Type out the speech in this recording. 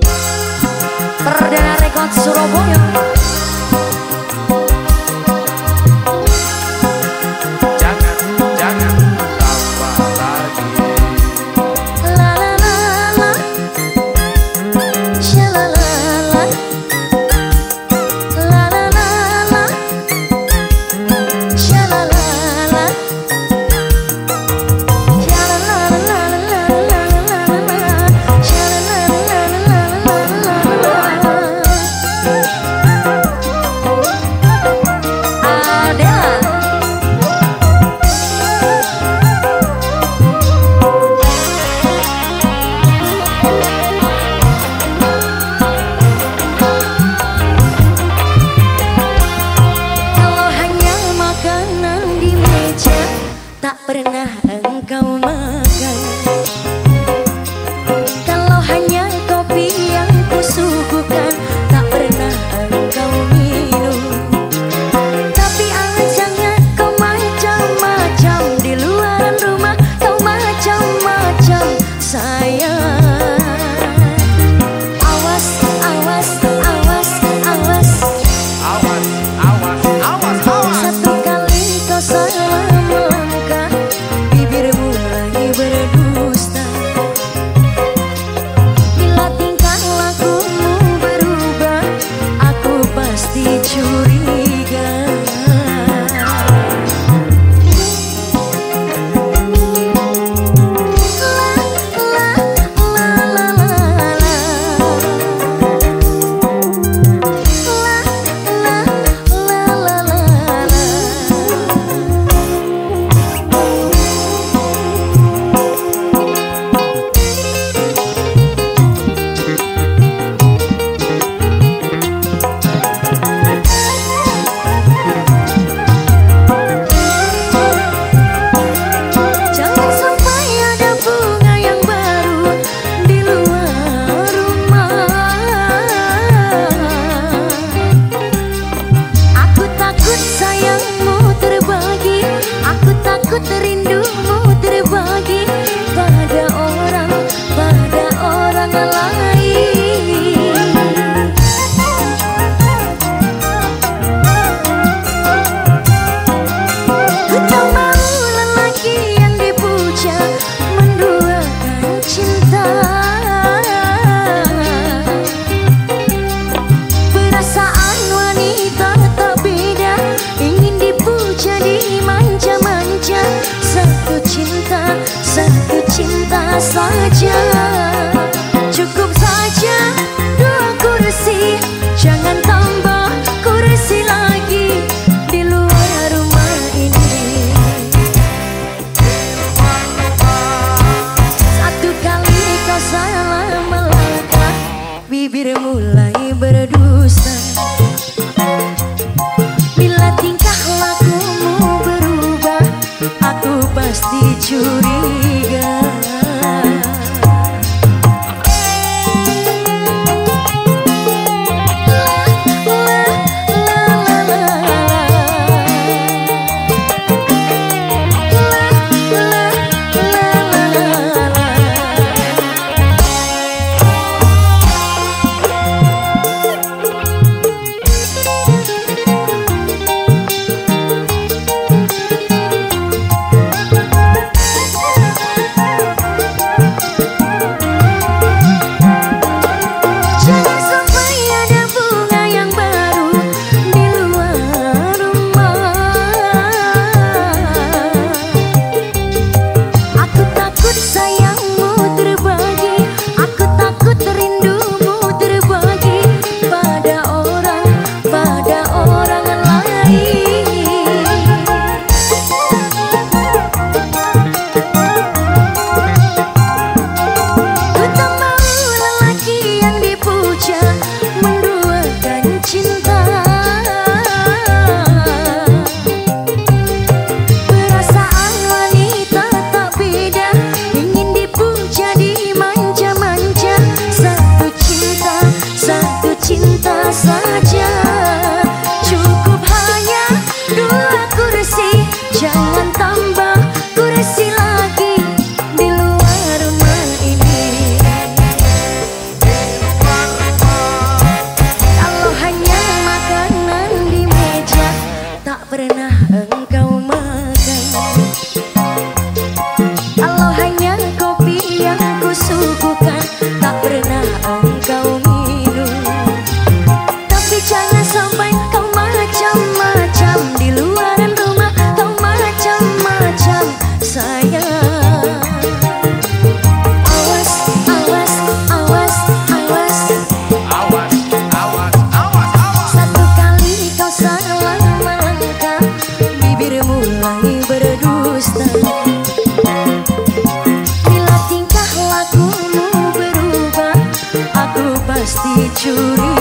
Bye. đã từng câu mơ gần salah melangkah Bibir mulai berdusta. Bila tingkah lakumu berubah Aku pasti curiga. 있어요. should